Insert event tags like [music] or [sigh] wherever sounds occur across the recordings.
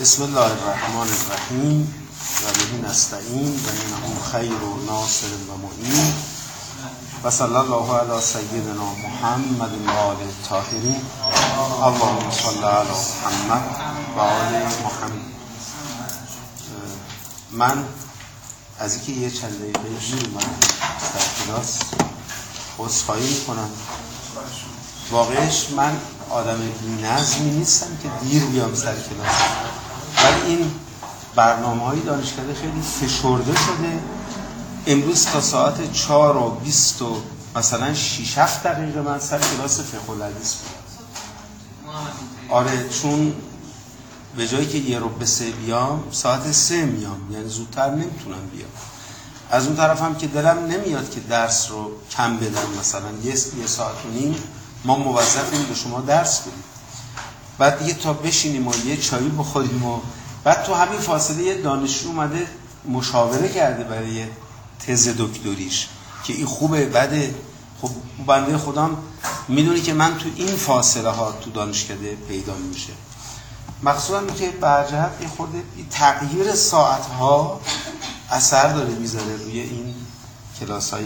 بسم الله الرحمن الرحیم. و به نستعین و اینه خیر و ناصر و معین. و صلی الله علی سیدنا محمد و آل الطاهرین. اللهم صل علی محمد و آل محمد. من از اینکه یه چند دقیقه دیر اومدم در کلاس عذرخواهی می‌کنم. واقعش من آدم نظمی نیستم که دیر بیام سر کلاس. ولی این برنامه های دانشکده خیلی فشرده شده. امروز تا ساعت چهار و بیست و مثلا شیش هفت دقیقه من سر کلاس فقه الحدیث آره چون به جایی که یه رو به سه بیام ساعت سه میام. یعنی زودتر نمی‌تونم بیام. از اون طرف هم که دلم نمیاد که درس رو کم بدم. مثلا یه, یه ساعت و نیم ما موظفیم به شما درس بدیم. بعد دیگه تا بشینیم و یه چایی بخوریم و بعد تو همین فاصله یه دانشجو اومده مشاوره کرده برای تز دکتریش که این خوبه بده. خب بنده خودم می‌دونی که من تو این فاصله ها تو دانشکده پیدا میشه. مخصوصا که برجهت این خود تغییر ساعت ها اثر داره می‌ذاره روی این کلاس های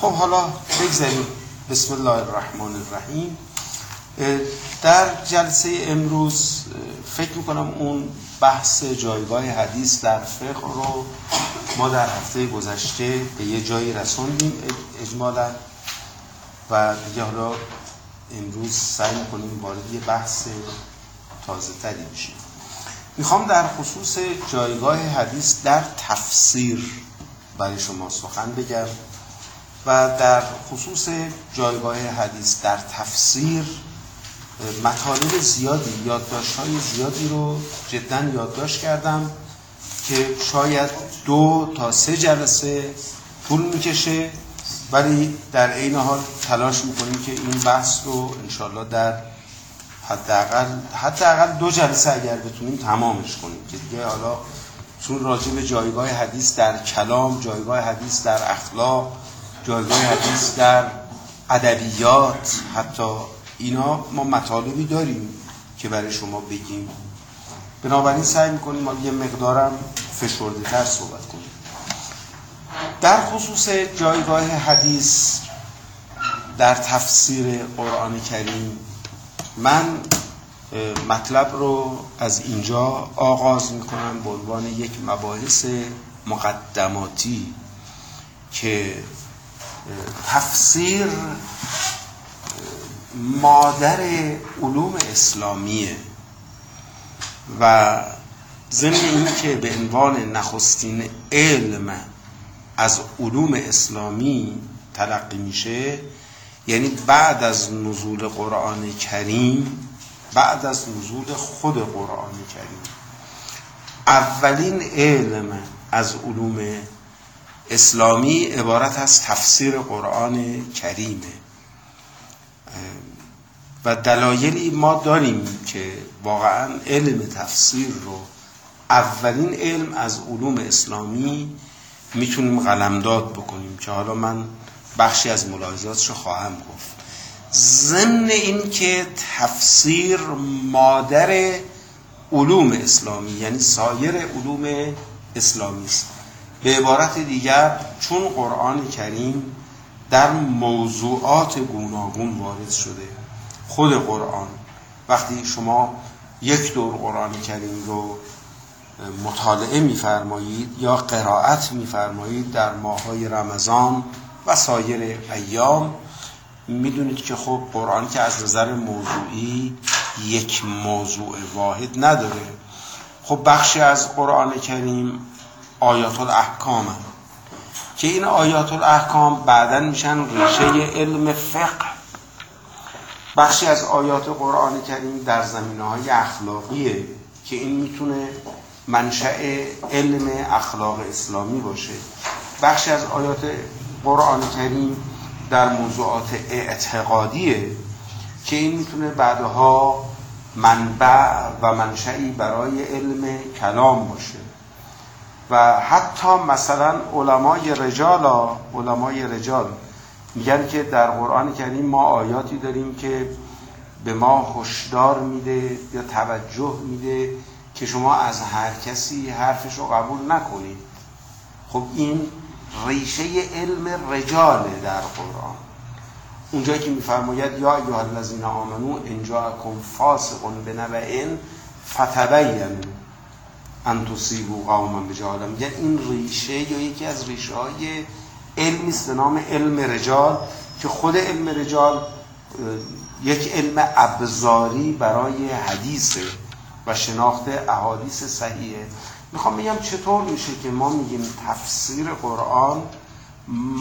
خب حالا بگذاریم. بسم الله الرحمن الرحیم. در جلسه امروز فکر می‌کنم اون بحث جایگاه حدیث در فقه رو ما در هفته گذشته به یه جایی رسوندیم اجمالا. و دیگه حالا امروز سعی می‌کنیم وارد یه بحث تازه تری بشیم. می‌خوام در خصوص جایگاه حدیث در تفسیر برای شما سخن بگم. و در خصوص جایگاه حدیث در تفسیر مطالب زیادی یادداشت های زیادی رو جدا یادداشت کردم که شاید دو تا سه جلسه طول می‌کشه ولی در عین حال تلاش می‌کنیم که این بحث رو انشالله در حداقل حداقل دو جلسه اگر بتونیم تمامش کنیم که دیگه حالا چون راجع به جایگاه حدیث در کلام جایگاه حدیث در اخلاق جایگاه حدیث در ادبیات حتی اینا ما مطالبی داریم که برای شما بگیم. بنابراین سعی می‌کنیم ما یه مقدارم فشرده تر صحبت کنیم. در خصوص جایگاه حدیث در تفسیر قرآن کریم من مطلب رو از اینجا آغاز می‌کنم به عنوان یک مباحث مقدماتی که تفسیر مادر علوم اسلامیه و ضمن این که به عنوان نخستین علم از علوم اسلامی تلقی میشه یعنی بعد از نزول قرآن کریم بعد از نزول خود قرآن کریم اولین علم از علوم اسلامی عبارت از تفسیر قرآن کریمه. و دلایلی ما داریم که واقعا علم تفسیر رو اولین علم از علوم اسلامی می‌تونیم قلمداد بکنیم که حالا من بخشی از ملاحظاتش رو خواهم گفت. ضمن این که تفسیر مادر علوم اسلامی یعنی سایر علوم اسلامی است. به عبارت دیگر چون قرآن کریم در موضوعات گوناگون وارد شده خود قرآن. وقتی شما یک دور قرآن کریم رو مطالعه میفرمایید یا قرائت میفرمایید در ماهای رمضان و سایر ایام می‌دونید که خب قرآن که از نظر موضوعی یک موضوع واحد نداره. خب بخشی از قرآن کریم آیات الاحکام. که این آیات الاحکام بعدا میشن ریشه علم فقه. بخشی از آیات قرآن کریم در زمینه های اخلاقیه که این می‌تونه منشأ علم اخلاق اسلامی باشه. بخشی از آیات قرآن کریم در موضوعات اعتقادیه که این می‌تونه بعدها منبع و منشعی برای علم کلام باشه. و حتی مثلا علمای رجال علمای رجال میگن که در قرآن کریم ما آیاتی داریم که به ما هشدار میده یا توجه میده که شما از هر کسی حرفش رو قبول نکنید. خب این ریشه علم رجاله در قرآن. اونجایی که میفرماید یا ایها الذین آمنو ان جاءکم فاسق بنبأ فتبینوا. ان تصیبوا قوما بجهاله میگن این ریشه یا یکی از ریشه های علمی است به نام علم رجال که خود علم رجال یک علم ابزاری برای حدیثه و شناخت احادیث صحیحه. می‌خوام بگم چطور میشه که ما میگیم تفسیر قرآن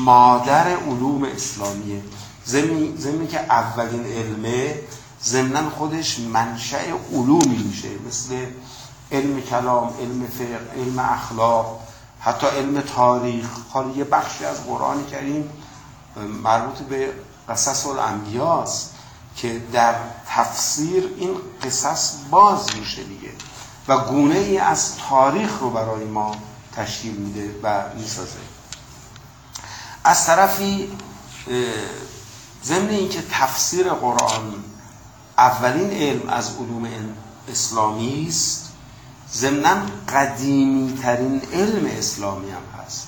مادر علوم اسلامیه. زمینی که اولین علمه ضمنا خودش منشأ علومی میشه مثل علم کلام علم فقه علم اخلاق حتی علم تاریخ. حالا یه بخشی از قرآن کریم مربوط به قصص الانبیاست که در تفسیر این قصص باز میشه دیگه و گونه ای از تاریخ رو برای ما تشکیل میده و می‌سازه. از طرفی ضمن اینکه تفسیر قرآن اولین علم از علوم اسلامی است ضمنا قدیمی ترین علم اسلامی هم هست.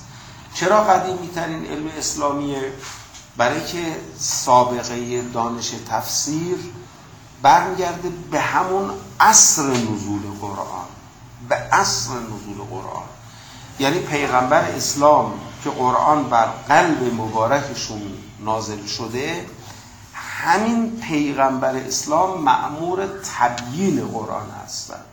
چرا قدیمی ترین علم اسلامیه؟ برای که سابقه دانش تفسیر برمیگرده به همون عصر نزول قرآن. به عصر نزول قرآن. یعنی پیغمبر اسلام که قرآن بر قلب مبارکشون نازل شده همین پیغمبر اسلام معمور تبیین قرآن هستند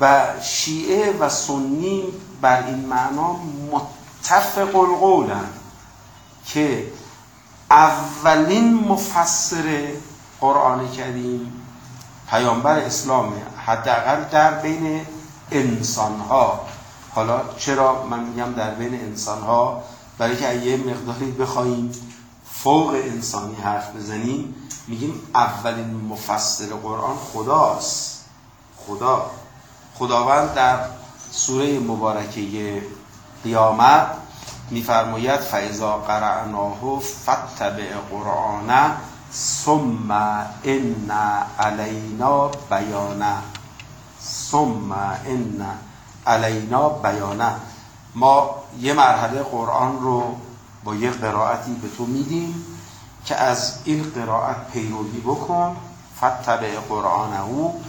و شیعه و سنی بر این معنا متفق القولن که اولین مفسر قرآن کریم پیامبر اسلامه حداقل در بین انسان ها حالا چرا من میگم در بین انسان ها برای که یه مقداری بخوایم فوق انسانی حرف بزنیم میگیم اولین مفسر قرآن خداست. خدا. خداوند در سوره مبارکه قیامت میفرماید فاذا قرعناه فتبع قرآنه ثم ان علینا بیانه ثم ان علینا بیانه ما یه مرحله قرآن رو با یه قرائتی به تو میدیم که از این قرائت پیروی بکن. فتبع قرآنه او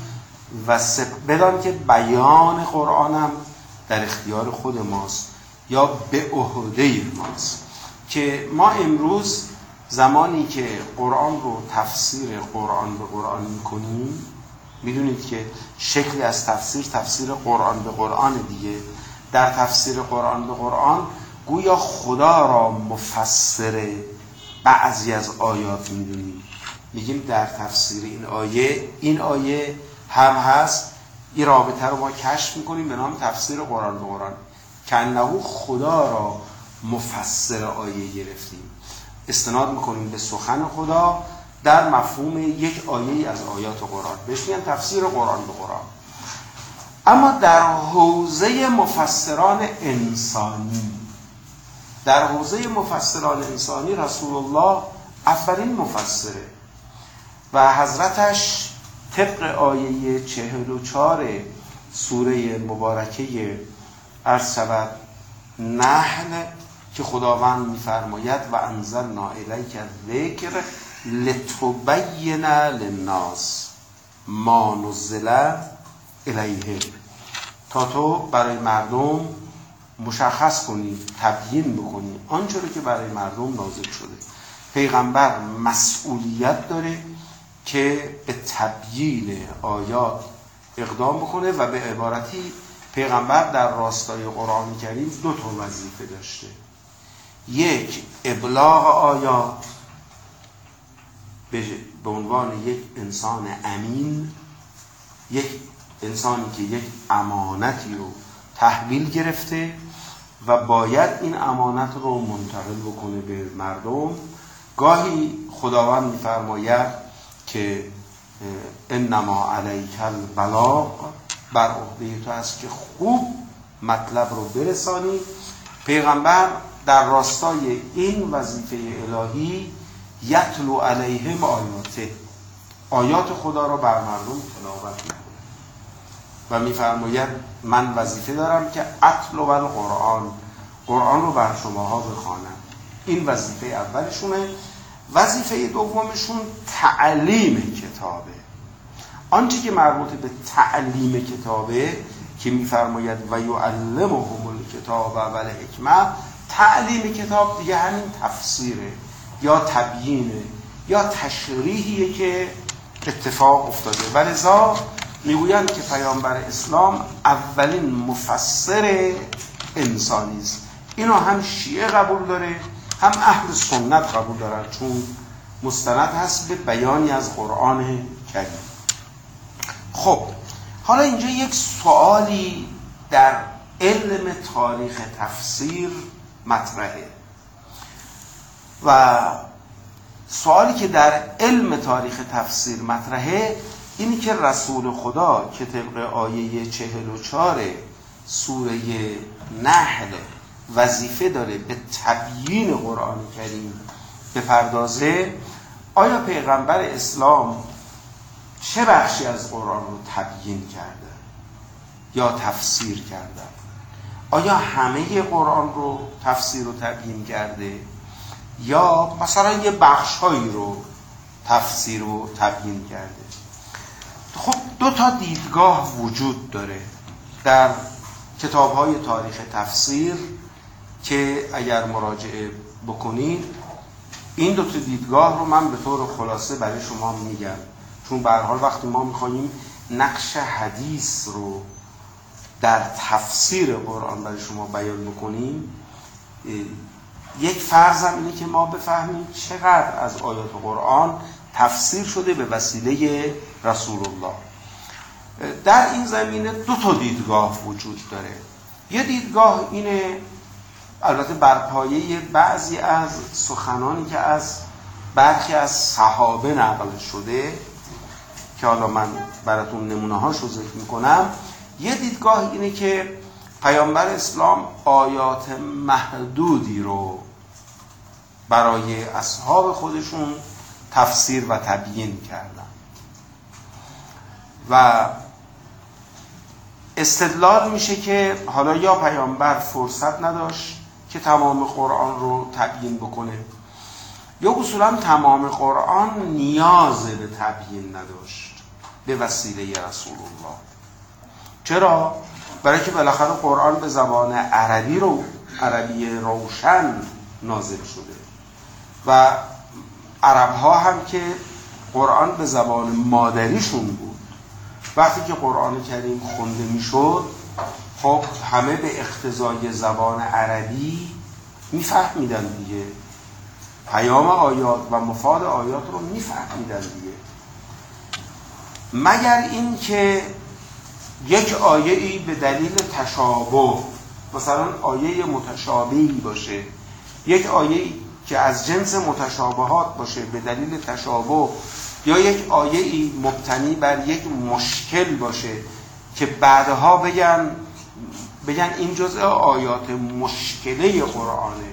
و بدان که بیان قرآنم در اختیار خود ماست یا به عهده ماست. که ما امروز زمانی که قرآن رو تفسیر قرآن به قرآن می‌کنیم می‌دونید که شکلی از تفسیر تفسیر قرآن به قرآن دیگه. در تفسیر قرآن به قرآن گویا خدا را مفسر بعضی از آیات می‌دونیم. میگیم در تفسیر این آیه این آیه هم هست. این رابطه رو ما کشف می‌کنیم به نام تفسیر قرآن به قرآن. کنهو خدا را مفسر آیه گرفتیم. استناد می‌کنیم به سخن خدا در مفهوم یک آیه از آیات قرآن. بهش میگن تفسیر قرآن به قرآن. اما در حوزه مفسران انسانی در حوزه مفسران انسانی رسول الله اولین مفسره و حضرتش طبق آیه چهل و چار سوره مبارکه عرض شود نحل که خداوند میفرماید و انزلنا الیک ذکر لتبین للناس ما نزل الیه. تا تو برای مردم مشخص کنی تبیین بکنی آنچه رو که برای مردم نازل شده. پیغمبر مسئولیت داره که به تبیین آیات اقدام بکنه و به عبارتی پیغمبر در راستای قرآن کریم دو تا وظیفه داشته. یک ابلاغ آیات. به عنوان یک انسان امین یک انسانی که یک امانتی رو تحویل گرفته و باید این امانت رو منتقل بکنه به مردم. گاهی خداوند میفرماید که انما علیک البلاغ بر عهده تو است که خوب مطلب رو برسانی. پیغمبر در راستای این وظیفه الهی یتلو علیهم آیاته. آیات خدا را بر مردم تلاوت می‌کنه. و میفرماید من وظیفه دارم که اطلب القرآن. قرآن رو بر شماها بخوانم. این وظیفه اولشونه. وظیفه دومشون تعلیم کتابه. آنچه که مربوط به تعلیم کتابه که میفرماید و یعلمهم الکتاب و حکمه تعلیم کتاب دیگه همین تفسیره یا تبیینه یا تشریحیه که اتفاق افتاده. و لذا می‌گویند که پیامبر اسلام اولین مفسر انسانی است. اینو هم شیعه قبول داره. هم اهل سنت قبول دارن چون مستند هست به بیانی از قرآن کریم. خب حالا اینجا یک سوالی در علم تاریخ تفسیر مطرحه. و سوالی که در علم تاریخ تفسیر مطرحه اینی که رسول خدا که طبق آیه چهل و چار سوره نحل وظیفه داره به تبیین قرآن کریم بپردازه آیا پیغمبر اسلام چه بخشی از قرآن رو تبیین کرده یا تفسیر کرده؟ آیا همه قرآن رو تفسیر و تبیین کرده؟ یا مثلا یه بخشهایی رو تفسیر و تبیین کرده؟ خب دو تا دیدگاه وجود داره در کتاب های تاریخ تفسیر. که اگر مراجعه بکنید این دو تا دیدگاه رو من به طور خلاصه برای شما میگم. چون به حال وقتی ما می‌خوایم نقش حدیث رو در تفسیر قرآن برای شما بیان بکنیم یک فرضم اینه که ما بفهمیم چقدر از آیات قرآن تفسیر شده به وسیله رسول الله در این زمینه دو تا دیدگاه وجود داره. یه دیدگاه اینه البته بر پایه بعضی از سخنانی که از برخی از صحابه نقل شده که حالا من براتون نمونه هاشو ذکر می‌کنم یه دیدگاه اینه که پیامبر اسلام آیات محدودی رو برای اصحاب خودشون تفسیر و تبیین کردن. و استدلال میشه که حالا یا پیامبر فرصت نداشت که تمام قرآن رو تبیین بکنه. یا اصولا تمام قرآن نیاز به تبیین نداشت به وسیله رسول الله چرا؟ برای که بالاخره قرآن به زبان عربی رو عربی روشن نازل شده. و عرب ها هم که قرآن به زبان مادریشون بود. وقتی که قرآن کریم خونده می‌شد خب همه به اقتضای زبان عربی میفهمیدن دیگه. پیام آیات و مفاد آیات رو میفهمیدن دیگه. مگر اینکه یک آیه ای به دلیل تشابه مثلا آیه متشابهی باشه یک آیه که از جنس متشابهات باشه به دلیل تشابه یا یک آیه ای مبتنی بر یک مشکل باشه که بعدها بگن بگن این جزء آیات مشکله قرآنه.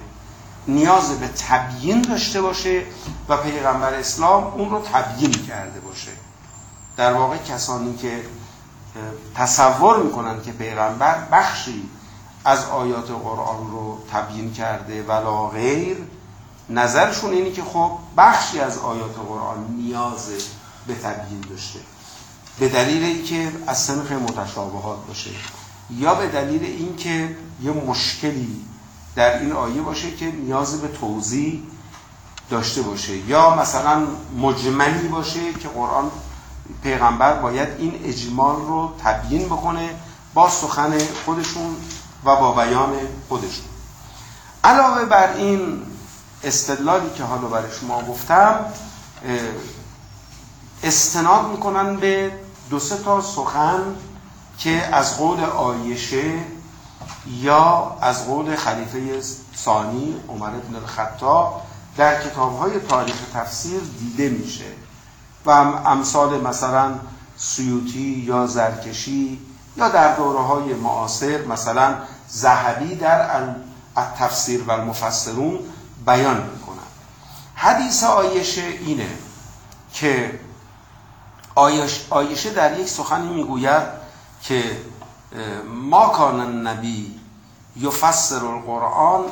نیاز به تبیین داشته باشه و پیغمبر اسلام اون رو تبیین کرده باشه. در واقع کسانی که تصور می‌کنن که پیغمبر بخشی از آیات قرآن رو تبیین کرده ولا غیر نظرشون اینه که خب بخشی از آیات قرآن نیاز به تبیین داشته. به دلیل اینکه از سنخ متشابهات باشه. یا به دلیل اینکه یه مشکلی در این آیه باشه که نیاز به توضیح داشته باشه. یا مثلا مجملی باشه که قرآن پیغمبر باید این اجمال رو تبیین بکنه با سخن خودشون و با بیان خودشون. علاوه بر این استدلالی که حالا برای شما گفتم استناد می‌کنن به دو سه تا سخن که از قول آیشه یا از قول خلیفه ثانی عمر بن الخطاب در کتاب های تاریخ تفسیر دیده میشه و امثال مثلا سیوتی یا زرکشی یا در دوره های معاصر مثلا زهبی در تفسیر و المفسرون بیان می‌کنن حدیث آیشه اینه که آیشه در یک سخنی می‌گوید که ما کان النبی یفسر القرآن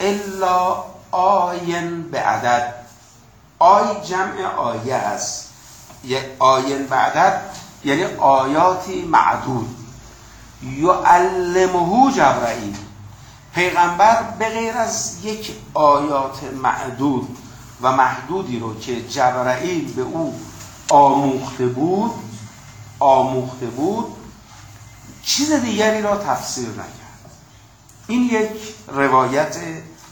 الا آین به عدد. آی جمع آیه است. آین به عدد یعنی آیاتی معدود. یعلمه جبرائیل پیغمبر به غیر از یک آیات معدود و محدودی رو که جبرائیل به او آموخته بود آموخته بود چیز دیگری را تفسیر نکرد. این یک روایت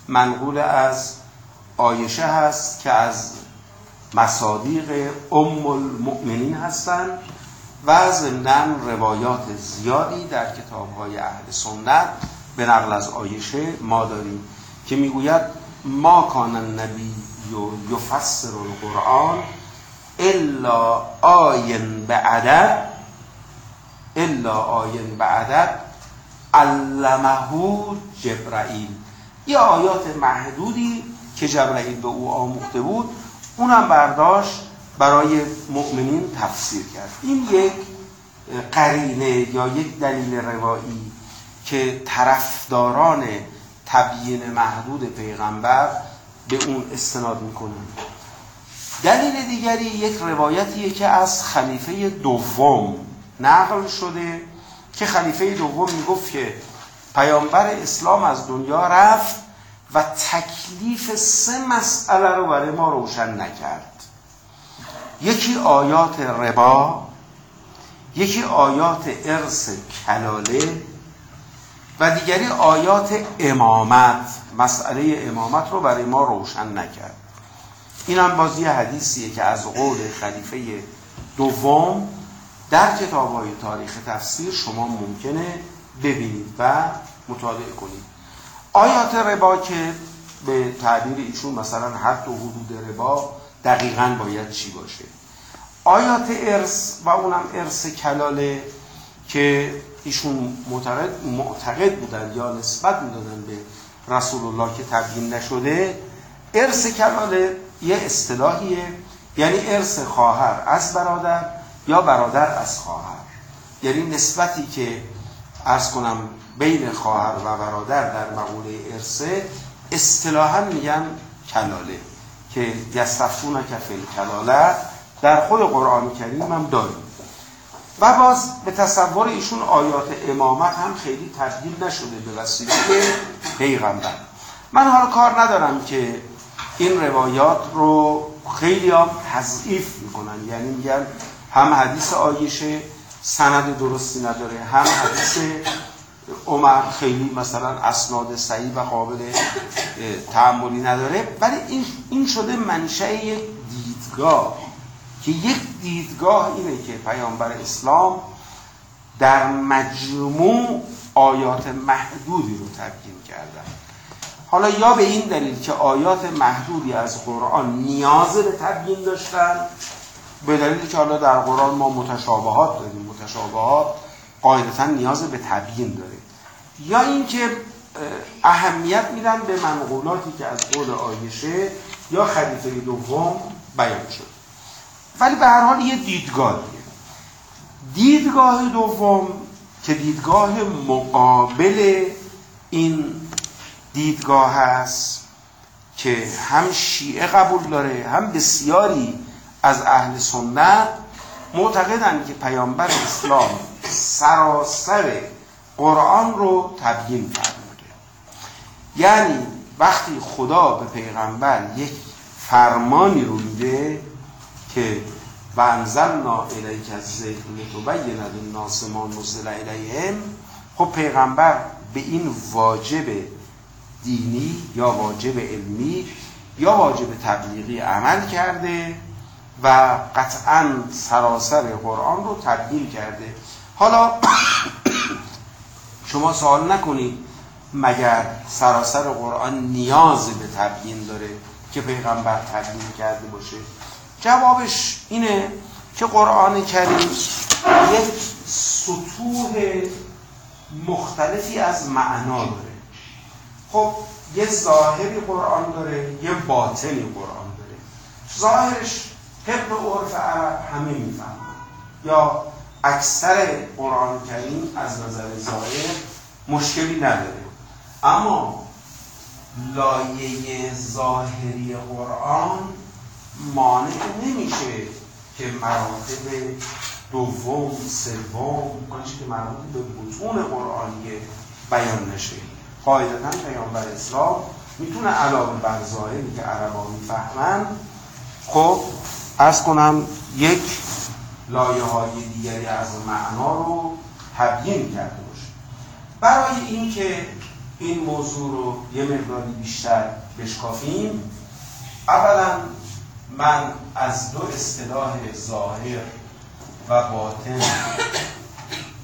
منقول از آیشه هست که از مصادیق ام المؤمنین هستند و ضمن روایات زیادی در کتاب های اهل سنت. به نقل از آیشه ما داریم که می‌گوید ما کان النبی یفسر القرآن الا آین به عدد الا آین به عدد علمه جبرائیل یه آیات محدودی که جبرائیل به او آموخته بود اونم برداشت برای مؤمنین تفسیر کرد. این یک قرینه یا یک دلیل روایی که طرفداران تبیین محدود پیغمبر به اون استناد می‌کنن. دلیل دیگری یک روایتیه که از خلیفه دوم نقل شده که خلیفه دوم می‌گفت که پیامبر اسلام از دنیا رفت و تکلیف سه مسئله رو برای ما روشن نکرد. یکی آیات ربا یکی آیات ارث کلاله و دیگری آیات امامت. مسئله امامت رو برای ما روشن نکرد. این هم بازی حدیثیه که از قول خلیفه دوم در کتاب های تاریخ تفسیر شما ممکنه ببینید و مطالعه کنید. آیات ربا که به تعبیر ایشون مثلا هر دو حدود ربا دقیقا باید چی باشه؟ آیات ارث و اونم ارث کلاله که ایشون معتقد, معتقد بودن یا نسبت می‌دادن به رسول الله که تبیین نشده ارث کلاله یه اصطلاحیه یعنی ارث خواهر از برادر یا برادر از خواهر. یعنی نسبتی که ارز کنم بین خواهر و برادر در مقوله ارثه اصطلاحا میگن کلاله که یستفون کفل کلاله در خود قرآن کریم هم داریم. و باز به تصور ایشون آیات امامت هم خیلی تبدیل نشده به وسیله پیغمبر. من حالا کار ندارم که این روایات رو خیلی هم تضعیف می‌کنن. یعنی میگن هم حدیث آیشه سند درستی نداره. هم حدیث عمر خیلی مثلا اسناد صحیح و قابل تعملی نداره. ولی این, شده منشه یک دیدگاه که یک دیدگاه اینه که پیامبر اسلام در مجموع آیات محدودی رو تبیین کردن حالا یا به این دلیل که آیات محدودی از قرآن نیاز به تبیین داشتن به دلیل که حالا در قرآن ما متشابهات داریم متشابهات قاعدتا نیاز به تبیین داره یا اینکه اهمیت میدن به منقولاتی که از قول آیشه یا خلیفه دوم بیان شد. ولی به هر حال یه دیدگاهیه. دیدگاه دوم که دیدگاه مقابل این دیدگاه هست که هم شیعه قبول داره هم بسیاری از اهل سنت معتقدند که پیامبر اسلام سراسر قرآن رو تبیین فرموده. یعنی وقتی خدا به پیغمبر یک فرمانی رو میده که و انزلنا الیک از ذکر لتبین للناس ما نزل الیهم خب پیغمبر به این واجب دینی یا واجب علمی یا واجب تبلیغی عمل کرده و قطعا سراسر قرآن رو تبدیل کرده. حالا [coughs] شما سوال نکنید مگر سراسر قرآن نیاز به تبیین داره که پیغمبر تبیین کرده باشه؟ جوابش اینه که قرآن کریم یک سطوح مختلفی از معنا داره. خب یه ظاهری قرآن داره یه باطنی قرآن داره. ظاهرش طبق عرف عرب همه می‌فهمن. یا اکثر قرآن کریم از نظر ظاهر مشکلی نداره. اما لایه ظاهری قرآن مانع نمیشه که مراتب دوم سوم آنچه که مربوط به بطون قرآنی بیان نشه. قاعدتا پیامبر اسلام می‌تونه علاوه بر ظاهری که عربا می‌فهمن خب ارز کنم یک لایه های دیگری از معنا رو تبیین کرده باشه برای اینکه این موضوع رو یه مقداری بیشتر بشکافیم اولا من از دو اصطلاح ظاهر و باطن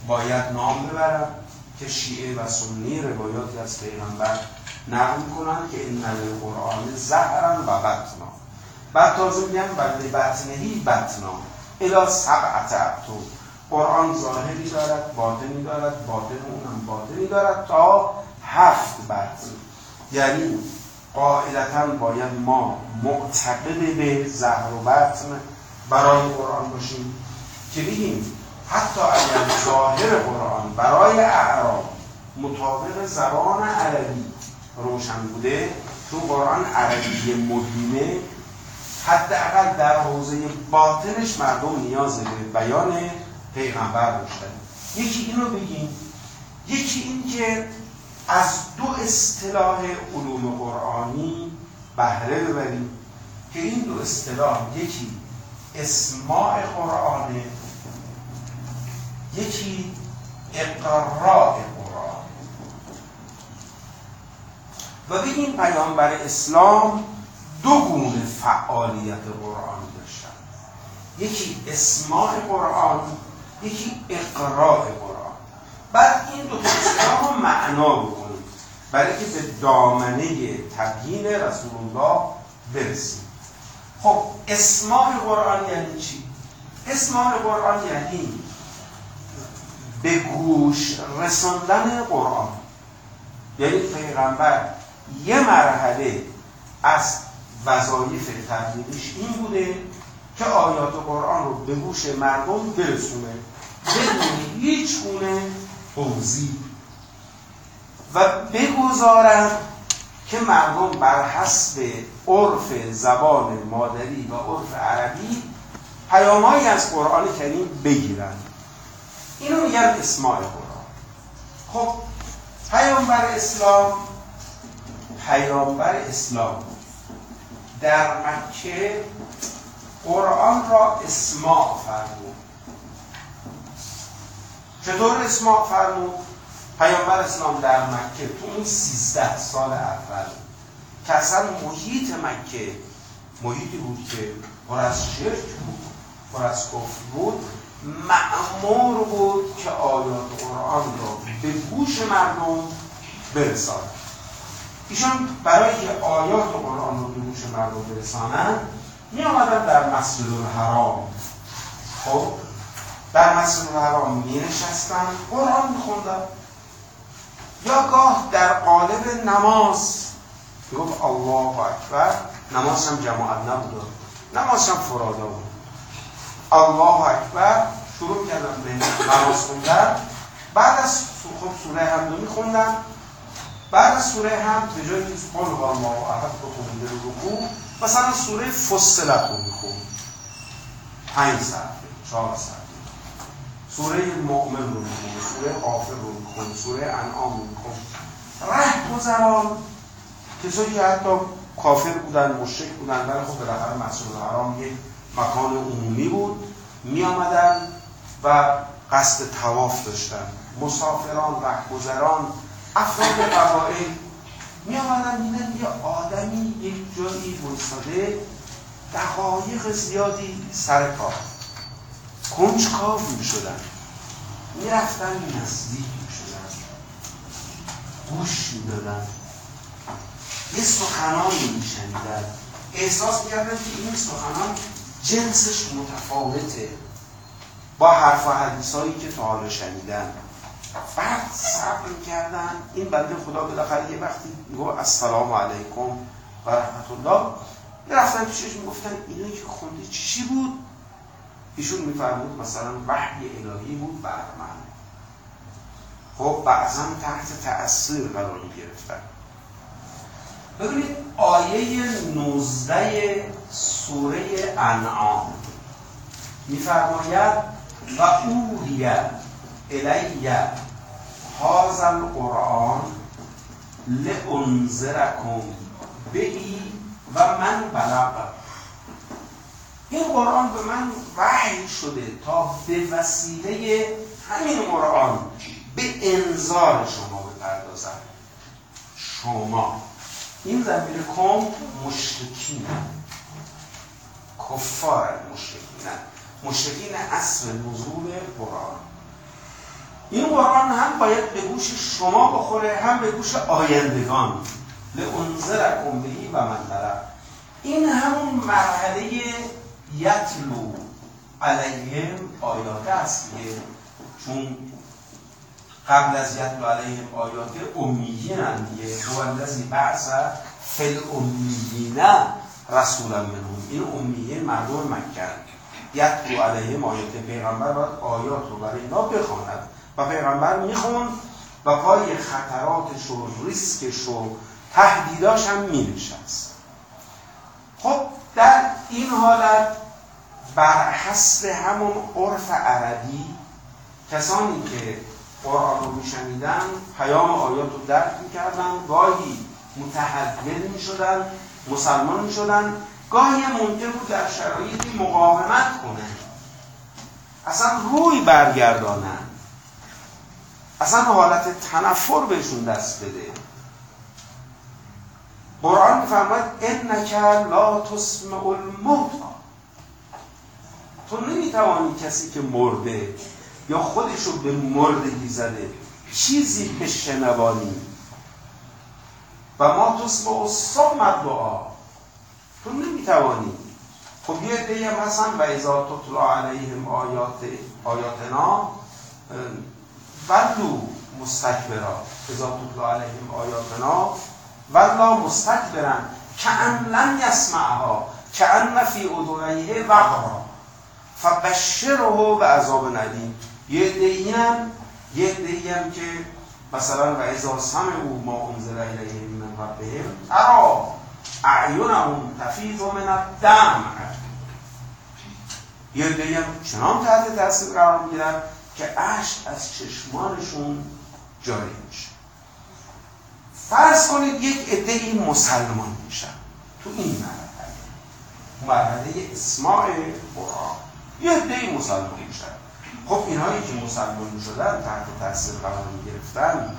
باید نام ببرم که شیعه و سنی روایاتی از پیغمبر نقل کنن که این قرآن زهرن و بطنا بعد تازه میگن بله بطنهی بطنا. الا سبعت ابتو قرآن ظاهری دارد باطنی دارد باطن اونم باطنی دارد تا هفت بطن. یعنی قاعدتا باید ما معتقد به زهر و بطن برای قرآن باشیم که بگیم حتی اگر ظاهر قرآن برای اعراب مطابق زبان عربی روشن بوده تو قرآن عربی مبینه حداقل در حوزه باطنش مردم نیاز به بیان پیغمبر داشتن. یکی اینو بگیم. یکی این که از دو اصطلاح علوم قرآنی بهره ببریم که این دو اصطلاح یکی اسماع قرآنه یکی اقراء قرآن. و بگیم پیامبر اسلام دو گونه فعالیت قرآن داشتن. یکی اسماع قرآن یکی اقراء قرآن. بعد این دو اصطلاح معنا بکنیم. برای که به دامنه تبیین رسول الله برسیم. خب اسماع قرآن یعنی چی؟ اسماع قرآن یعنی به گوش رساندن قرآن. یعنی پیغمبر یه مرحله از وظایف تبلیغش این بوده که آیات قرآن رو به گوش مردم برسونه. بدون هیچ گونه توضیح. و بگذارن که مردم بر حسب عرف زبان مادری و عرف عربی پیامهایی از قرآن کریم بگیرن. اینو میگن اسماع قرآن. خب پیامبر اسلام پیامبر اسلام. در مکه قرآن را اسماع فرمود. چطور اسماع فرمود؟ پیامبر اسلام در مکه تو این سیزده سال اول که اصلا محیط مکه محیطی بود که پر از شرک بود پر از کفر بود معمور بود که آیات قرآن را به گوش مردم برساند. ایشان برای که آیات قرآن رو به گوش مردم برسانند می آمدن در مسجد الحرام. خب در مسجد الحرام می نشستن قرآن می خوندن یا گاه در قالب نماز. گفت الله اکبر. نماز هم جماعت نبود نماز هم فرادا بود. الله اکبر. شروع کردن به نماز خوندن. بعد از خب سوره هم می خوندن بعد از سوره هم به جای که قل و الله احد رو رکوع مثلا سوره فصلت رو می‌خوند پنج صفحه چهار صفحه. سوره مؤمن رو می‌خوند سوره آفر رو می‌خوند سوره انعام رو می‌خوند ره گذران. کسایی که حتی کافر بودن مشرک بودن ولی خب بالاخره مسجد الحرام یک مکان عمومی بود. می آمدن و قصد تواف داشتن. مسافران رهگذران افراد قبائل می آمدن دیدن یه آدمی یک جایی ویستاده دقایق زیادی سر کار. کنجکاو می شدن می رفتن نزدیک می شدن گوش می دادن یه سخنانی می شنیدن احساس می که این سخنان جنسش متفاوته. با حرف و حدیث هایی که تا حالا شنیدن. بعد صبر کردن این بنده خدا بالاخره یه وقتی میگو السلام علیکم و رحمت الله رفتن پیشش می‌گفتن اینایی که خونده چی بود؟ ایشون میفرمود مثلا وحی الهی بود بر من خب بعضا تحت تأثیر قرار گرفتن ببینید آیه 19 سوره انعام میفرماید و اوهیه الیه هذا القرآن لانذرکم بهی و من بلغ. این قرآن به من وحی شده تا به وسیله همین قرآن به انذار شما بپردازم. شما. این زمین کم مشرکین. کفار مشرکین. مشرکین اصل نزول قرآن. این قرآن هم باید به گوش شما بخوره هم به گوش آیندگان. لانذرکم بهی و من این همون مرحله یتلو علیهم آیات است چون قبل از یتلو علیهم آیات امیین هم دیگه. هو الذی بعث فی الامیین رسولا منهم. این امیین مردم مکه یتلو علیهم آیات پیغمبر باید آیات رو برای اینا بخواند. و پیغمبر میخون و پای خطراتش و ریسکش و تهدیداش هم مینشست. خب در این حالت بر حسب همون عرف عربی کسانی که قرآن رو میشنیدن پیام آیات رو درک می‌کردن گاهی متحول می‌شدن مسلمان می‌شدن گاهی ممکن بود در شرایطی مقاومت کنن اصلا روی برگردانن اصلا حالت تنفر بهشون دست بده. قرآن میفرماید انک لا تسمع الموتا تو نمی‌توانی کسی که مرده یا خودش رو به مردگی زده چیزی به شنوانی. و ما تسمع صمت دعا. تو نمی‌توانی. خب یه دی هم هستن و ازا تطلع علیهم آیات آیاتنا ولو مستکبرا. ازا تطلع علیهم آیاتنا ولا مستکبرن. که ان لم یسمعها. که ان فی ادنیه وقرا. فبشره به عذاب ندیم یه هم یه هم که مثلا و ازا سمع او ما انزل الیه من ربهم ترا اعینهم تفیض من الدمع. یه هم چنان تحت تاثیر قرار می‌گیرن. که اشک از چشمانشون جاری میشه. فرض کنید یک عده این مسلمان میشن تو این مرحله. مرحله اسماع قرآن. یه عده مسلمان میشن خب اینهایی که مسلمان شدن تحت تاثیر قرار گرفتن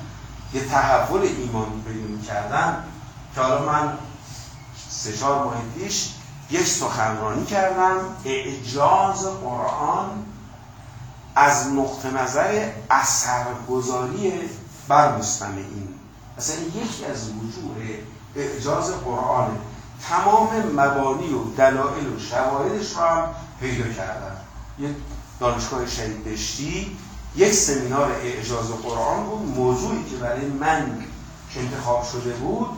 یه تحول ایمانی پیدا می‌کردن که حالا من سه چهار ماه پیش یک سخنرانی کردم اعجاز قرآن از نقطه نظر اثرگذاری بر مستمعین اصلا یکی از وجوه اعجاز قرآن تمام مبانی و دلایل و شواهدش رو هم پیدا کردن. یک دانشگاه شهید بشتی یک سمینار اعجاز قرآن بود موضوعی که برای من انتخاب شده بود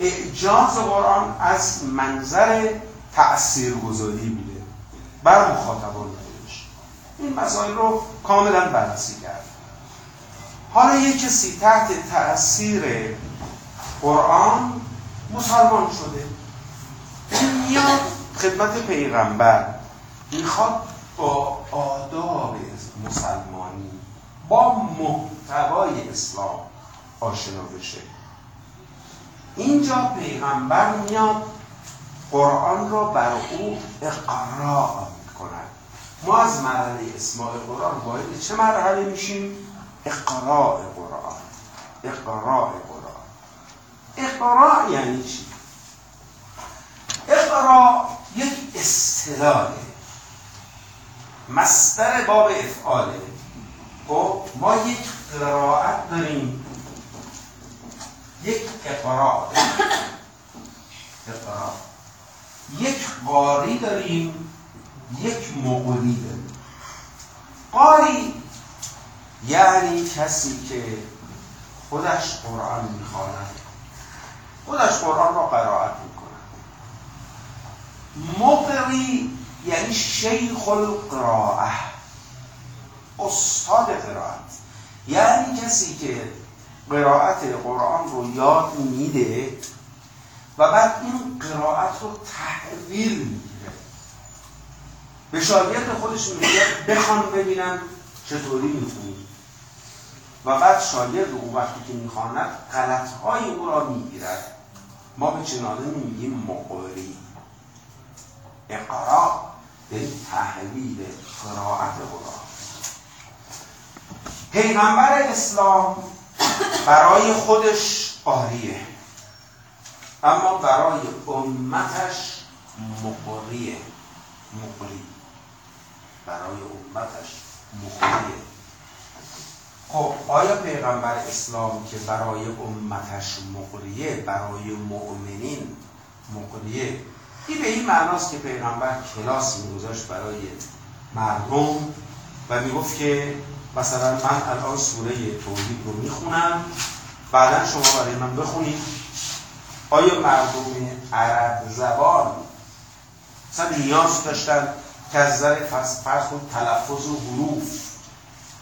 اعجاز قرآن از منظر تأثیرگذاری بوده. بر مخاطبان. این مسائل رو کاملا بررسی کرد. حالا یک کسی تحت تأثیر قرآن مسلمان شده. این میاد؟ خدمت پیغمبر می‌خواد با آداب مسلمانی با محتوای اسلام آشنا بشه. اینجا پیغمبر میاد قرآن را بر او اقراء کند ما از مرحله اسماع قرآن باید چه مرحله میشیم؟ اقراء قرآن. اقراء قرآن. اقراء یعنی چی؟ اقراء یک اصطلاحه. مستر باب افعاله. خب ما یک قرائت داریم. یک اقراء. اقراء. یک قاری داریم. یک مقولی داریم قاری یعنی کسی که خودش قرآن می‌خواند. خودش قرآن را قرائت می‌کند. مقری یعنی شیخ القراءه. استاد قرائت. یعنی کسی که قرائت قرآن رو یاد میده و بعد این قرائت رو تحویل می‌گیره به شاگرد خودش میگه بخوان ببینم چطوری می‌خونی. و بعد شاگرد اون وقتی که می‌خواند غلطهای او را می‌گیرد. ما به چنانه میگیم مقری. اقرا یعنی تحویل قرائت قرآن پیغمبر اسلام برای خودش قاریه اما برای امتش مقریه. مقری. برای امتش مقریه خب آیا پیغمبر اسلام که برای امتش مقریه برای مؤمنین مقریه این به این معناست که پیغمبر کلاس میگذاشت برای مردم و می‌گفت که مثلا من الان سوره توحید رو می‌خونم بعدا شما برای من بخونید. آیا مردم عرب زبان مثلا نیاز داشتن که از نظر فرض تلفظ و حروف.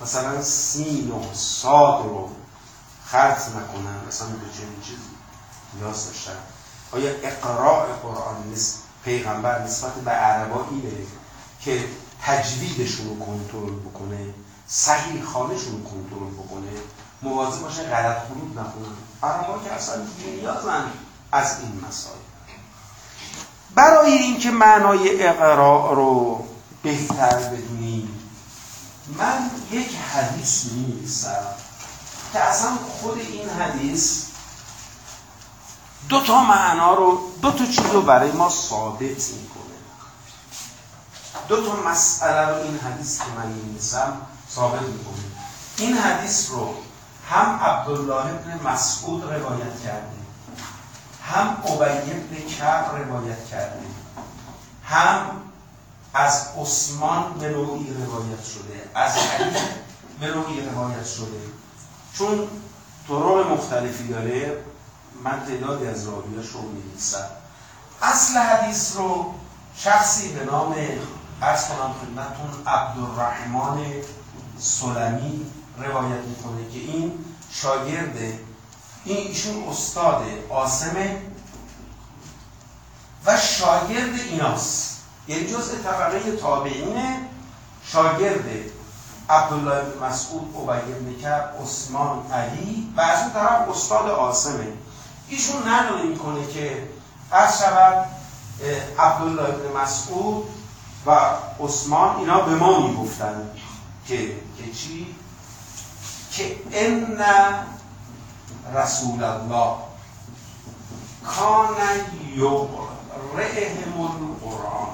مثلا سین و صاد رو خرط نکنن. مثلا به چنین چیزی نیاز داشتن. آیا اقراء قرآن نیست پیغمبر نسبت به عربا اینه که تجویدشون رو کنترل بکنه صحیح خانشون رو کنترل بکنه مواظب باشه غلط خروج نکنن عربا که اصلا نیازن از این مسائل. برای اینکه معنای اقراء رو بهتر بدونیم من یک حدیث نیستم که اصلا خود این حدیث دو تا معنا رو دو تا چیز رو برای ما ثابت می‌کنه. دو تا مسئله رو این حدیث که من نیستم ثابت می‌کنه. این حدیث رو هم عبدالله ابن مسعود روایت کرده. هم عبی ابن کعب روایت کرده. هم از عثمان به نوعی روایت شده. از علی به نوعی روایت شده. چون طرق مختلفی داره من تعدادی از راویاش رو می‌نویسم. اصل حدیث رو شخصی به نام ارز کنم خدمتتون عبدالرحمن سلمی روایت می‌کنه که این شاگرد این ایشون استاد آسمه و شاگرد ایناست یعنی جزء طبقه تابعینه شاگرد عبدالله بن مسعود عبی بن کعب عثمان علی و از اون طرف استاد آسمه. ایشون نقل می‌کنه که از شود عبدالله بن مسعود و عثمان اینا به ما می‌گفتن که که چی؟ که ان رسول الله. کان یقرئهم القرآن.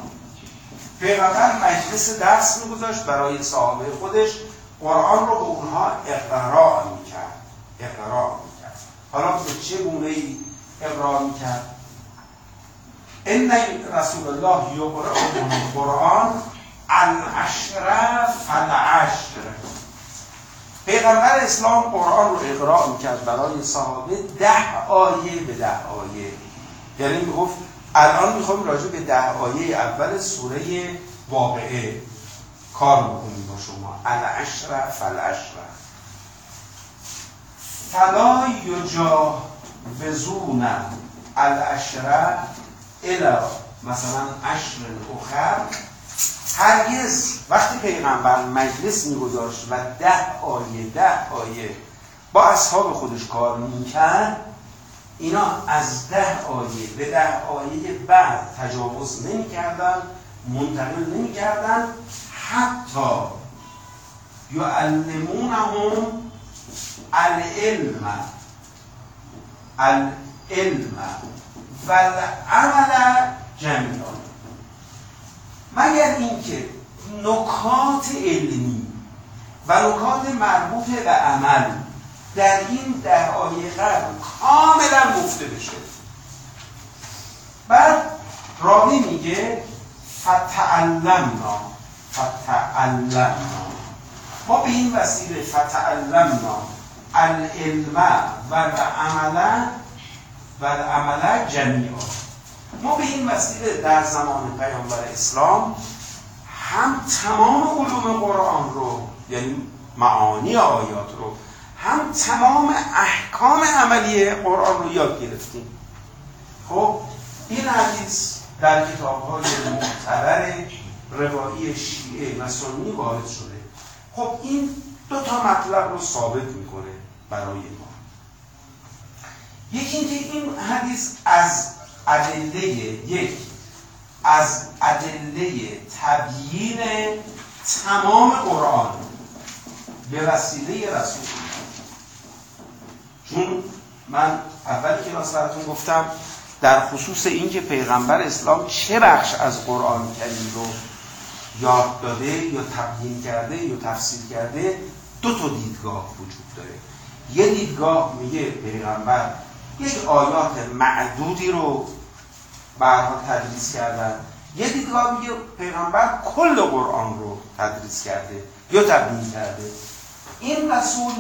پیغمبر مجلس درس میگذاشت برای صحابه خودش. قرآن رو به اونها اقرا می‌کرد. اقرا می‌کرد. حالا به چه گونه ای اقرا می‌کرد؟ ان رسول الله یقرأ القرآن العشر فالعشر. پیغمبر اسلام قرآن رو اقرا می‌کرد برای صحابه ده آیه به ده آیه. یعنی می‌گفت الان می‌خوام راجع به ده آیه اول سوره واقعه کار بکنیم با شما. العشر فالعشر. فلا یجاوزون العشر الا مثلا عشر اخر هرگز وقتی پیغمبر مجلس میگذاشت و ده آیه ده آیه با اصحاب خودش کار می‌کرد اینا از ده آیه به ده آیه بعد تجاوز نمی‌کردن منتقل نمی‌کردن حتی یعلمونهم العلم. العلم. و العمل جمیعا. مگر اینکه نکات علمی و نکات مربوط به عمل در این ده آیه قبل کاملا گفته بشه. بعد راوی میگه فتعلمنا فتعلمنا. ما به این وسیله فتعلمنا العلم و العمل و العمل جمیعا. ما به این وسیله در زمان پیامبر اسلام هم تمام علوم قرآن رو یعنی معانی آیات رو هم تمام احکام عملی قرآن رو یاد گرفتیم. خب این حدیث در کتاب های معتبر روایی شیعه و سنی وارد شده. خب این دو تا مطلب رو ثابت می‌کنه برای ما. یکی اینکه این حدیث از ادله یک. از ادله تبیین تمام قرآن به وسیله رسول چون من اول کلاس براتون گفتم در خصوص اینکه پیغمبر اسلام چه بخش از قرآن کریم رو یاد داده یا تبیین کرده یا تفسیر کرده دو تا دیدگاه وجود داره. یه دیدگاه میگه پیغمبر یک آیات معدودی رو برها تدریس کردن. یه دیدگاه میگه پیغمبر کل قرآن رو تدریس کرده یا تبیین کرده. این رسول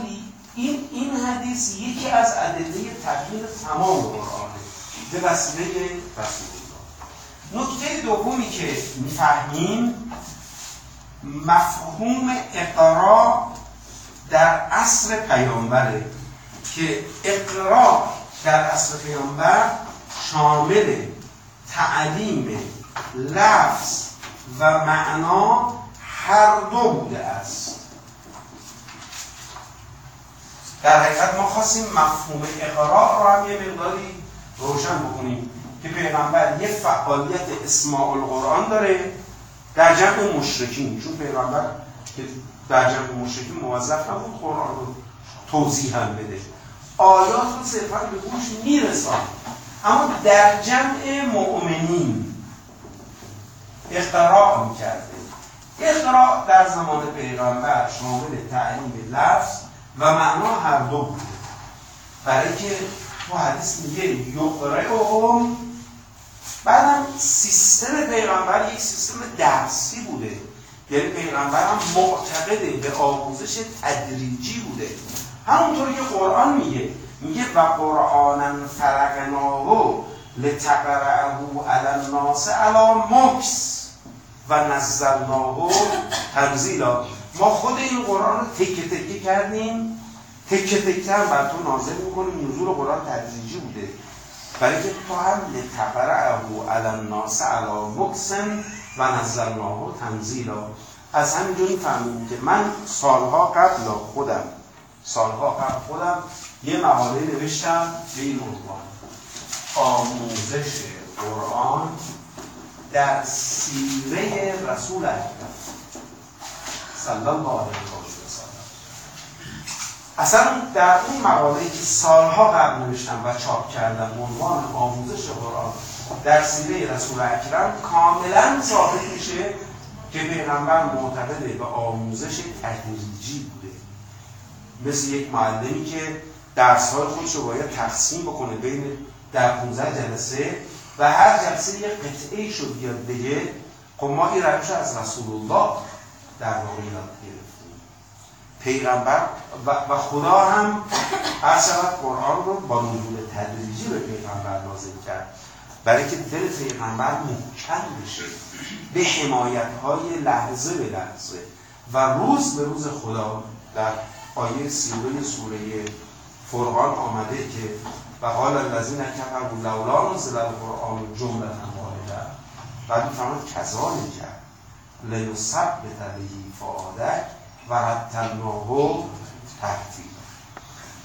این این حدیث یکی از ادله تبیین تمام قرآنه. به وسیله رسول الله نکته دومی که می‌فهمیم مفهوم اقرا در عصر پیامبره که اقرا در عصر پیامبر شامل تعلیم لفظ و معنا هر دو بوده است. در حقیقت ما خواستیم مفهوم اقرا رو هم یه مقداری روشن بکنیم که پیغمبر یه فعالیت اسماع القرآن داره در جمع مشرکین چون پیغمبر که در جمع مشرکین موظف نبود قرآن رو توضیح هم بده. آیات رو صرفا به گوش میرسان اما در جمع مؤمنین اختراع می‌کرده. اختراع در زمان پیغمبر شامل تعلیم لفظ و معنا هر دو بوده. برای که تو حدیث میگه یقرعهم بعدم سیستم پیغمبر یک سیستم درسی بوده. یعنی پیغمبر هم معتقده به آموزش تدریجی بوده. همونطوری که قرآن میگه میگه و قرآنا فرقناه لتقرعه علی الناس علی مکس و نزلناه تنزیلا. ما خود این قرآن رو تکه تکه کردیم. تکه تکه هم بر تو نازل می‌کنیم. نزول قرآن تدریجی بوده. برای که تو هم لتقرعه علی الناس علی مکس و نزلناه تنزیلا. از همینجوری فهمیم که من سالها قبل خودم سالها قبل خودم یه مقاله نوشتم به این عنوان. آموزش قرآن در سیره رسول اکرم. صلی الله علیه و اصلا در اون مقاله که سالها قبل نوشتم و چاپ کردم عنوان آموزش قرآن در سیره رسول اکرم کاملا ثابت میشه که پیغمبر معتقده به آموزش تدریجی مثل یک معلمی که درسهای خودش رو باید تقسیم بکنه بین در 15 جلسه و هر جلسه یه قطعه شد بیاد بگه خب ما این روش از رسول الله در واقع یاد گرفتیم. پیغمبر و خدا هم هر قرآن رو با نزول تدریجی به پیغمبر نازل کرد. برای که دل پیغمبر محکم بشه به حمایت های لحظه به لحظه و روز به روز خدا در آیه سیوه سوره فرقان آمده که و قال الذین کفروا لولا نزل القرآن جمله واحده بعد میفرماد کذالک. لیثبت به فؤادک و رتلناه ترتیلا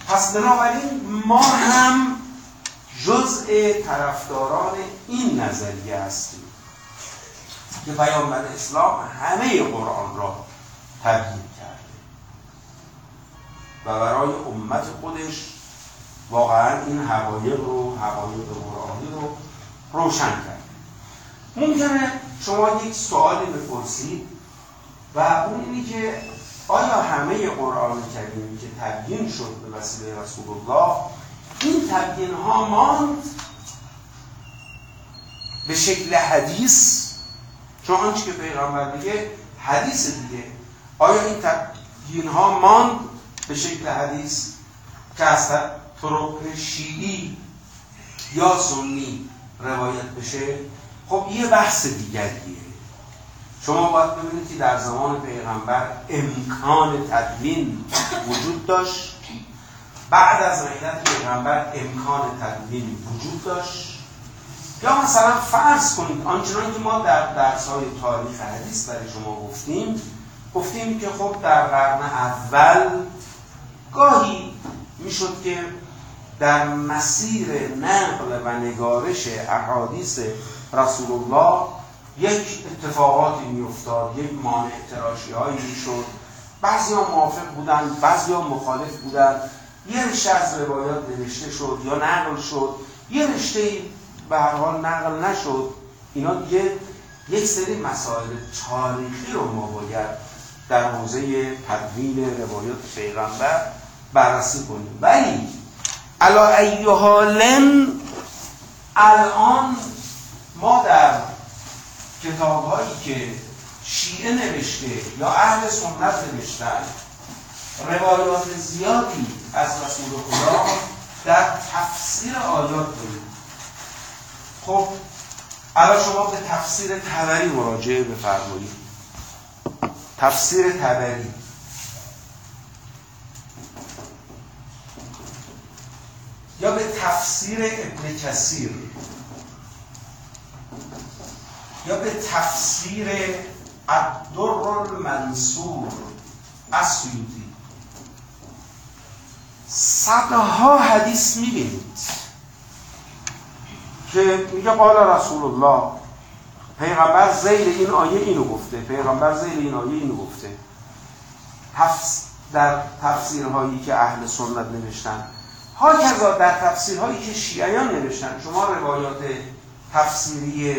پس بنابراین ما هم جزء طرفداران این نظریه هستیم که پیامبر اسلام همه قرآن را تبیین و برای امت خودش واقعا این حقایق رو حقایق قرآنی رو روشن کرد. ممکنه شما یک سوالی بپرسید و اون اینی که آیا همه قرآن کریمی که تبیین شد به وسیله رسول الله این تبیین ها ماند به شکل حدیث؟ چون آنچه که پیغمبر میگه حدیث دیگه. آیا این تبیین ها ماند به شکل حدیث که از طرق شیعی یا سنی روایت بشه خب یه بحث دیگریه. شما باید ببینید که در زمان پیغمبر امکان تدوین وجود داشت. بعد از غیرت پیغمبر امکان تدوین وجود داشت. یا مثلا فرض کنید آنچنان که ما در درس های تاریخ حدیث برای شما گفتیم گفتیم که خب در قرن اول گاهی می‌شد که در مسیر نقل و نگارش احادیث رسول الله یک اتفاقاتی میافتاد یک مانع تراشی هایی می‌شد. بعضی ها موافق بودن بعضی ها مخالف بودن یه رشته از روایات نوشته شد یا نقل شد. یه رشته به هر حال نقل نشد. اینا دیگه یک سری مسائل تاریخی رو ما باید در حوزه تدوین روایات پیغمبر بررسی کنیم. ولی علا ای حالن الان ما در کتاب هایی که شیعه نوشته یا اهل سنت نوشتن روایات زیادی از رسول خدا در تفسیر آیات داریم. خب الان شما به تفسیر تبری مراجعه بفرمایید. تفسیر تبری یا به تفسیر ابن کثیر. یا به تفسیر الدر المنصور اسیوطی. صدها حدیث می‌بینید که میگه قال رسول الله پیغمبر زیر این آیه اینو گفته پیغمبر زیر این آیه اینو گفته. در تفسیرهایی که اهل سنت نوشتن ها در تفسیرهایی که شیعیان نوشتن. شما روایات تفسیری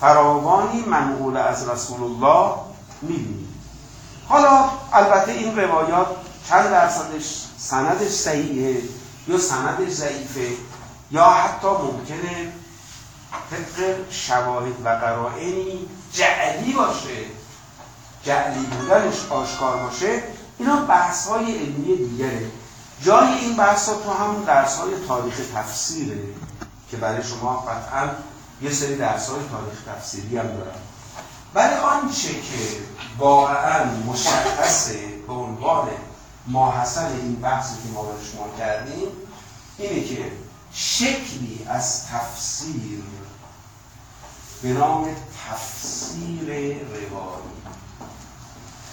فراوانی منقول از رسول الله می‌بینید. حالا البته این روایات چند درصدش سندش صحیحه یا سندش ضعیفه یا حتی ممکنه طبق شواهد و قرائنی جعلی باشه جعلی بودنش آشکار باشه اینا بحث های علمی دیگره. جای این بحث تو همون درس های تاریخ تفسیره که برای شما قطعا یه سری درس های تاریخ تفسیری هم دارن ولی آنچه که واقعا مشخصه به عنوان ماحصل این بحثی که ما برای شما کردیم اینه که شکلی از تفسیر به نام تفسیر روایی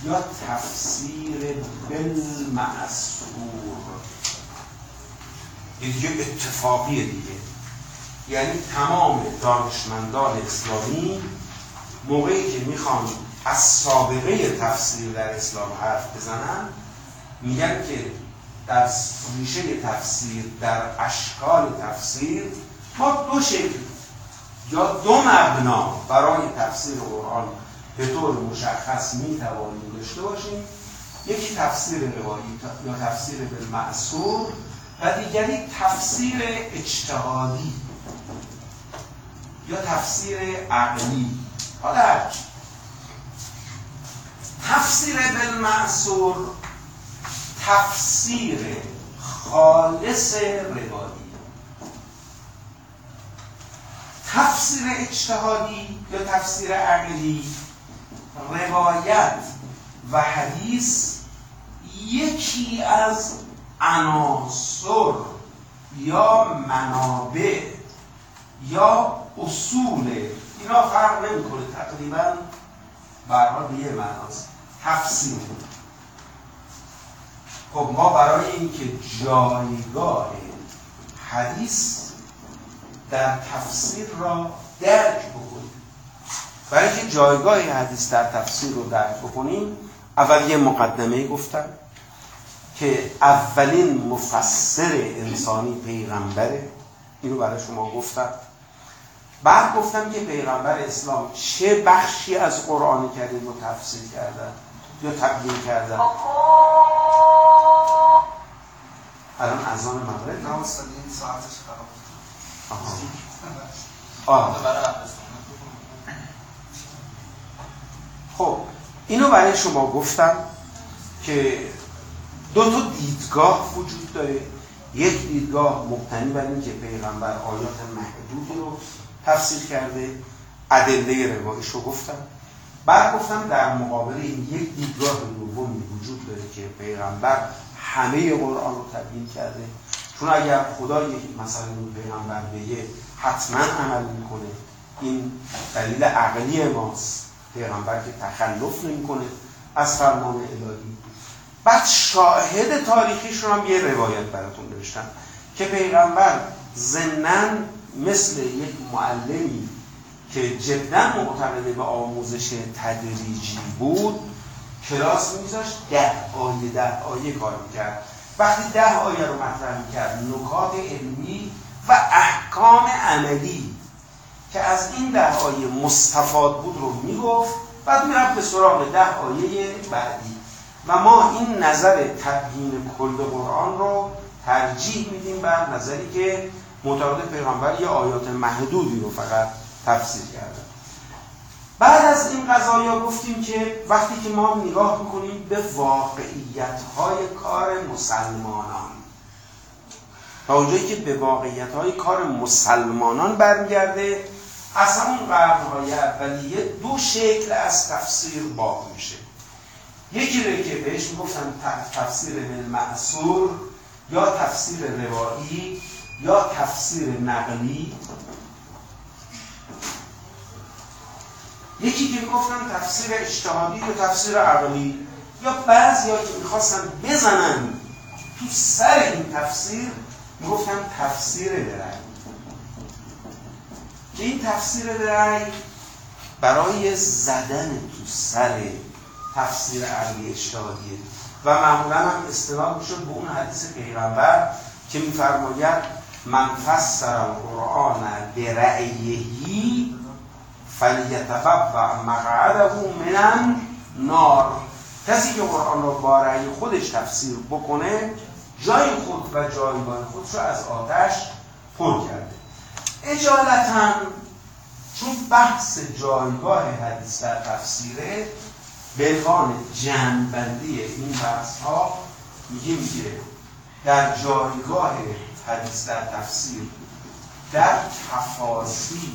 یا تفسیر بالمعصور. دیگه اتفاقی دیگه. یعنی تمام دانشمندان اسلامی موقعی که می‌خوان از سابقه تفسیر در اسلام حرف بزنن میگن که در ریشه تفسیر در اشکال تفسیر ما دو شکل یا دو مبنا برای تفسیر قرآن به طور مشخص می توانیم داشته باشیم. یکی تفسیر روایی یا تفسیر بالمعصور و دیگری تفسیر اجتهادی یا تفسیر عقلی. حالا تفسیر بالمعصور تفسیر خالص روایی تفسیر اجتهادی یا تفسیر عقلی روایت و حدیث یکی از عناصر یا منابع یا اصول. اینا فرق نمی‌کنه. تقریبا برها به یه معناست. تفسیر. خب ما برای اینکه جایگاه حدیث در تفسیر را درک بکنیم. برای اینکه جایگاه حدیث در تفسیر رو درک بکنیم اول یه مقدمه گفتم. که اولین مفسر انسانی پیغمبره اینو برای شما گفتم. بعد گفتم که پیغمبر اسلام چه بخشی از قرآن کریم رو تفسیر کردن یا تبیین کردن؟ الان اذان مغرب. نه ساعتش خراب خب اینو برای شما گفتم که دو تا دیدگاه وجود داره. یک دیدگاه مبتنی بر اینکه پیغمبر آیات محدودی رو تفسیر کرده ادله روایش رو گفتم بعد گفتم در مقابل این یک دیدگاه دومی وجود داره که پیغمبر همه قرآن رو تبیین کرده. چون اگر خدا یک مثلا اون پیغمبر بگه حتما عمل می‌کنه این دلیل عقلی ماست. پیغمبر که تخلف نمی‌کنه از فرمان الهی. بعد شاهد تاریخیش رو هم یه روایت براتون نوشتم که پیغمبر زنن مثل یک معلمی که جدا معتقده به آموزش تدریجی بود کلاس میذاشت ده آیه ده آیه کار می‌کرد. وقتی ده آیه رو مطرح می‌کرد نکات علمی و احکام عملی که از این ده آیه مستفاد بود رو می‌گفت بعد می‌رفت به سراغ ده آیه بعدی. و ما این نظر تبیین کل قرآن رو ترجیح میدیم بر نظری که معتقد پیغمبر یه آیات محدودی رو فقط تفسیر کردن بعد از این قضایا گفتیم که وقتی که ما نگاه می‌کنیم به واقعیت های کار مسلمانان. تا اونجایی که به واقعیت های کار مسلمانان برمیگرده از همون قرنهای اولیه دو شکل از تفسیر باق میشه. یکی رو که بهش می‌گفتن تفسیر معصور یا تفسیر روایی یا تفسیر نقلی. یکی که می‌گفتن تفسیر اجتهادی یا تفسیر عقلی یا بعضی ها که می‌خواستن بزنن تو سر این تفسیر می‌گفتن تفسیر درعی. که این تفسیر درعی برای زدن تو سر تفسیر عقلی اجتهادیه و معمولا هم استناد می‌شد به اون حدیث پیغمبر که میفرماید من فسر القرآن برأیهی فلیتبوع مقعده من نار کسی که قرآن رو با رأی خودش تفسیر بکنه جای خود و جایگاه خودش رو از آتش پر کرده. اجالتا چون بحث جایگاه حدیث در تفسیره به عنوان جنبندی این بحث ها میگه میگه در جایگاه حدیث در تفسیر در تفاسیر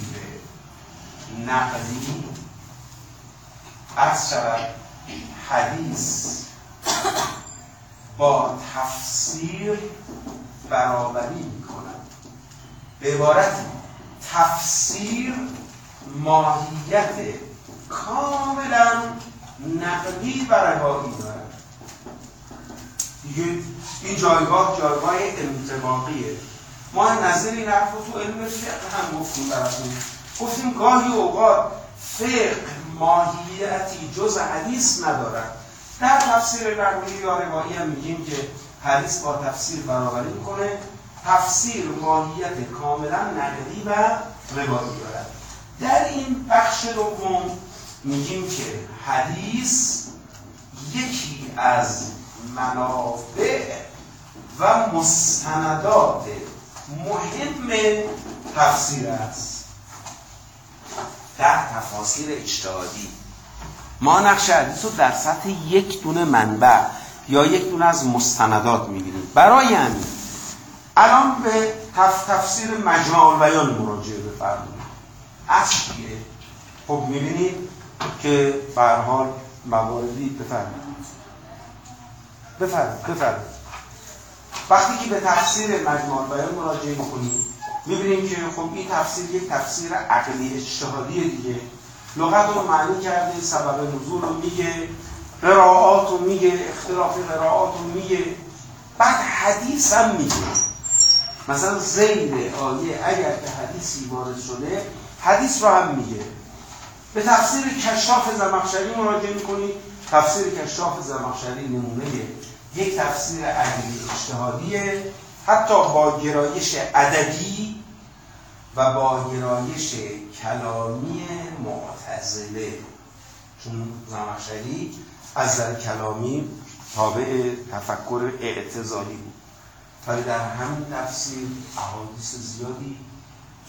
نقلی از شود حدیث با تفسیر برابری می کند به عبارت تفسیر ماهیت کاملا نقلی و روایی دارد دیگه این جایگاه جایگاه انتباقیه ما نظر این حرف تو علم فقه هم گفتیم براتون. گفتیم گاهی اوقات فقه ماهیتی جز حدیث ندارد. در تفسیر نقلی یا روایی هم میگیم که حدیث با تفسیر برابری می‌کنه. تفسیر ماهیت کاملا نقلی و روایی دارد. در این بخش دوم میگیم که حدیث یکی از منابع و مستندات مهم تفسیر است. در تفاسیر اجتهادی. ما نقش حدیث رو در سطح یک دونه منبع یا یک دونه از مستندات می‌بینیم. برای همین الان به تف تفسیر مجموع بیان مراجعه بفرمایید. اصلیه خب می‌بینید که به حال مواردی بفرمایید. بفرمایید بفرمایید. وقتی که به تفسیر مجموع بیان مراجعه می‌کنیم می‌بینیم که خب این تفسیر یک تفسیر عقلی اجتهادی دیگه. لغت رو معنی کرده سبب نزول رو میگه قرائات رو میگه اختلاف قرائات رو میگه. بعد حدیث هم میگه. مثلا زیر آیه اگر که حدیثی وارد شده حدیث رو هم میگه. به تفسیر کشاف زمخشری مراجعه می‌کنید. تفسیر کشاف زمخشری نمونه یک تفسیر عقلی اجتهادیه حتی با گرایش ادبی و با گرایش کلامی معتزله. چون زمخشری از در کلامی تابع تفکر اعتزالی بود. ولی در همین تفسیر احادیث زیادی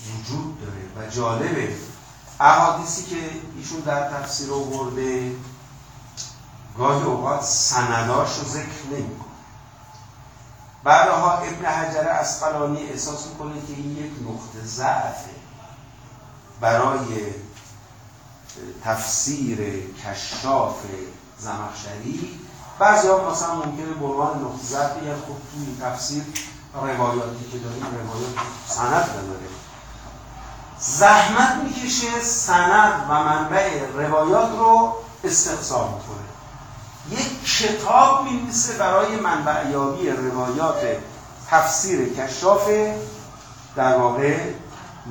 وجود داره و جالبه احادیثی که ایشون در تفسیر آورده گاهی اوقات سنداش رو ذکر نمی‌کنه. بعدها ابن حجر اسقلانی احساس می‌کنه که این یک نقطه ضعفه برای تفسیر کشاف زمخشری. بعضی ها مثلا ممکنه به نقطه ضعف بگن خب توی تفسیر روایاتی که داریم روایات سند نداره. زحمت می‌کشه سند و منبع روایات رو استقصا می‌کنه. یک کتاب میمیسه برای منبع یابی روایات تفسیر کشاف در واقع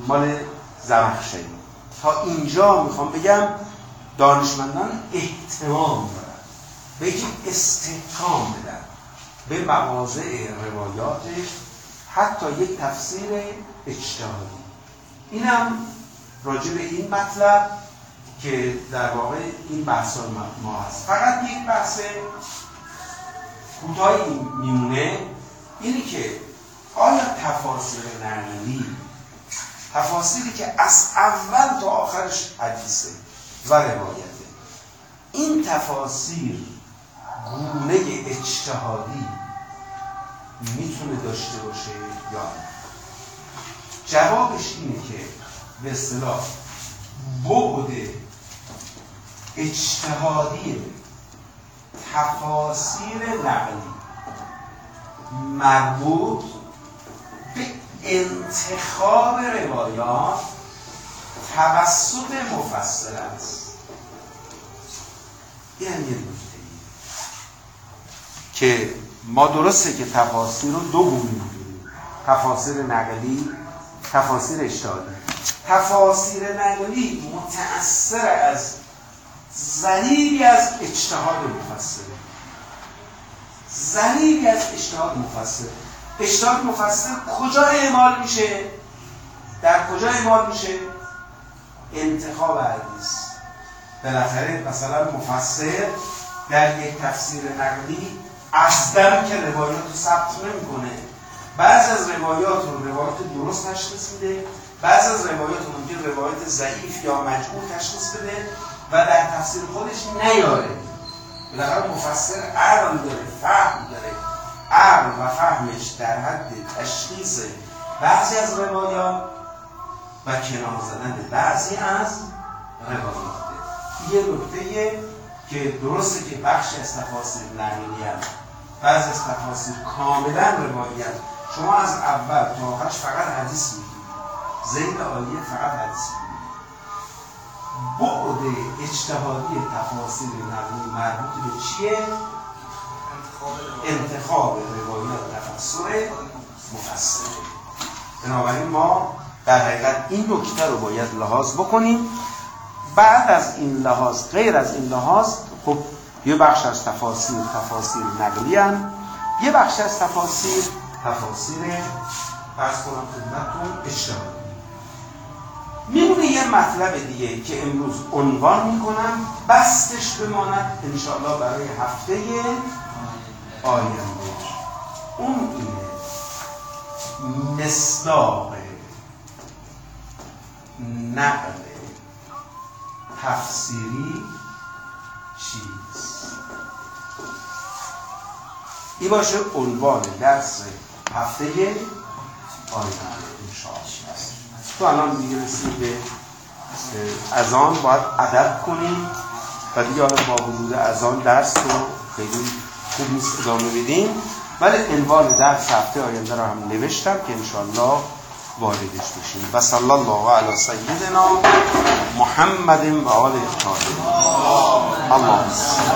مال زمخشری تا اینجا می‌خوام بگم دانشمندان احتمام دارن. به یک استحکام بدن به مواضع روایاتش حتی یک تفسیر اجتهادی اینم راجع به این مطلب که در واقع این بحث ما هست. فقط یک بحث کوتاهی میمونه اینی که آیا تفاصیل نقلی تفاصیلی که از اول تا آخرش حدیثه و روایته این تفاسیر گونه اجتهادی می‌تونه داشته باشه یا نه؟ جوابش اینه که به اصطلاح بعد اجتهادی تفاسیر نقلی مربوط به انتخاب روایات توسط مفسر است. یعنی یه نکته. که ما درسته که تفاسیر رو دو گونه تفاسیر نقلی تفاسیر اجتهادی تفاسیر نقلی متأثر از ذریبی از اجتهاد مفسره ذریبی از اجتهاد مفسر. اجتهاد مفسر کجا اعمال میشه؟ در کجا اعمال میشه؟ انتخاب حدیث. بالاخره مثلا مفسر در یک تفسیر نقلی اصلا که روایات رو ثبت نمی‌کنه. بعض از روایات رو روایات درست تشخیص میده بعض از روایات رو ممکن روایات ضعیف یا مجبور تشخیص بده و در تفسیر خودش نیاره. بالاخره مفسر عقل داره فهم داره. عقل و فهمش در حد تشخیص بعضی از روایات و کنار زدن بعضی از روایات. یه نکته که درسته که بخشی از تفاسیر نقلی بعضی از تفاسیر کاملا روایت. شما از اول تا آخرش فقط حدیث میگید زید عالیه فقط حدیث میگید بعد اجتهادی تفاسیر نقلی مربوط به چیه؟ انتخاب روایات تفسر مفسر بنابراین ما در حقیقت این نکته رو باید لحاظ بکنیم بعد از این لحاظ غیر از این لحاظ خب یه بخش از تفاسیر تفاسیر نقلی هم. یه بخش از تفاسیر تفاسیر فرض کنم خدمتتون. اجتهادی میمونه یه مطلب دیگه که امروز عنوان می‌کنم. بستش بماند انشاءالله برای هفته آینده. اون اینه. مصداق نقل تفسیری چیست؟ این باشه عنوان درس. هفته آینده تو الان دیگه رسید به از آن باید ادب کنیم. و دیگه حالا با وجود از درس رو خیلی خوب نیست ادامه بدیم. ولی عنوان درس هفته آینده رو هم نوشتم که انشاءالله واردش بشیم. و صلی الله علی سیدنا محمد و آل الطاهرین اللهم صل